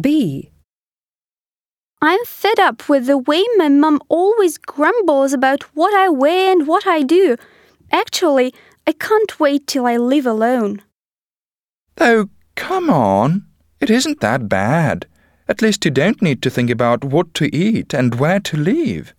B. I'm fed up with the way my mum always grumbles about what I wear and what I do. Actually, I can't wait till I live alone. Oh, come on. It isn't that bad. At least you don't need to think about what to eat and where to live.